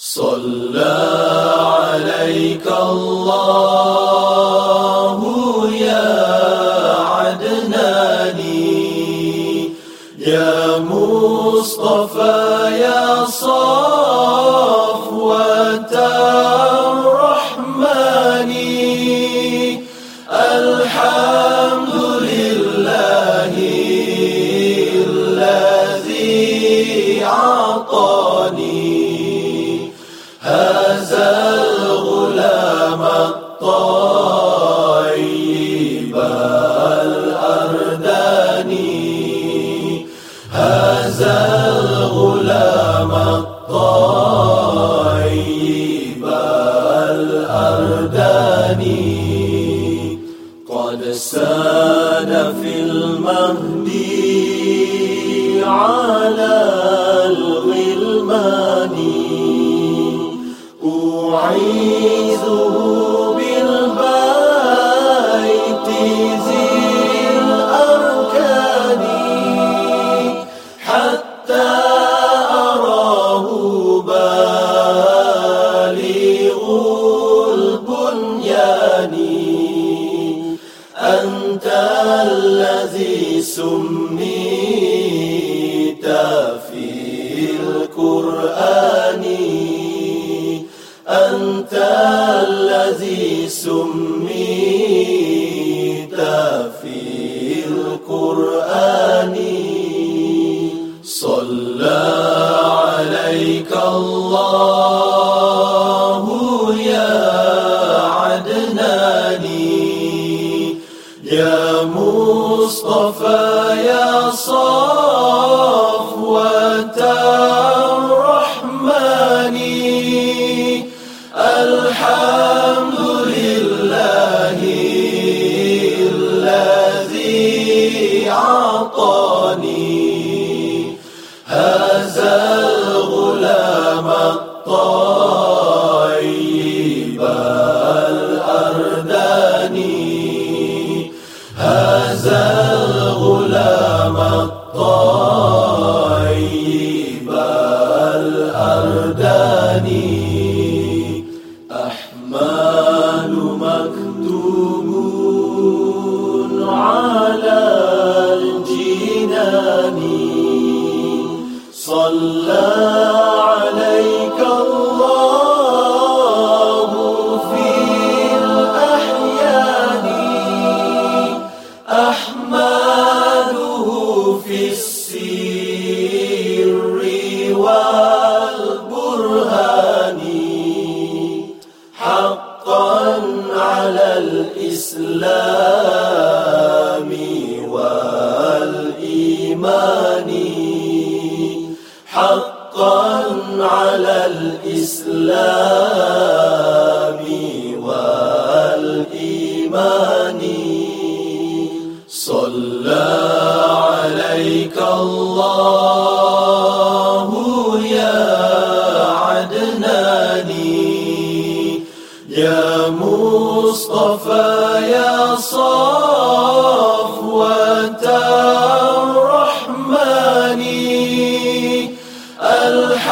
صلى عليك الله يا عدناني يا مصطفى يا صفوة الرحمن الحمد على الغلمان أعيذه بالبيت ذي الأركان. حتى أراه بالغ البنيان. أنت الذي سميت القرآن. أنت الذي سميت في القرآن. صلى عليك الله يا عدناني. يا مصطفى يا صفوة. الحمد لله الذي أعطاني والإيمان حقا على الإسلام والإيمان. صلى عليك الله يا عدناني يا مصطفى يا صفوة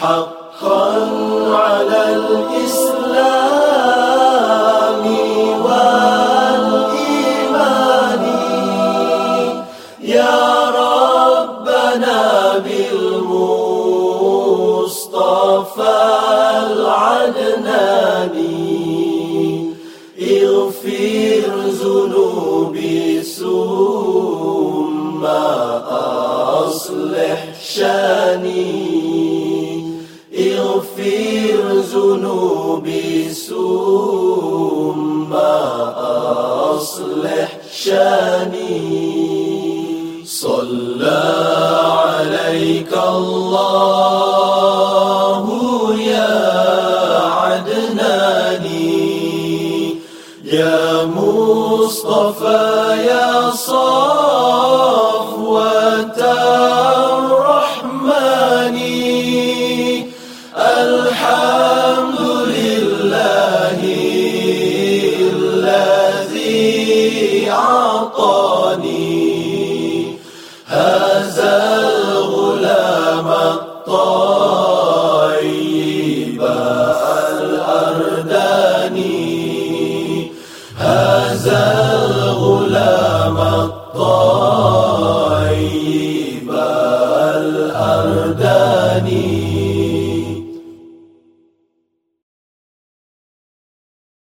حقا على الإسلام والإيمان. يا ربنا بالمصطفى العدناني اغفر ذنوبي ثم أصلح شأني. اغفر ذنوبي ثم أصلح شأني. صلى عليك الله يا عدناني. يا مصطفى يا صفوة. طيب الأردان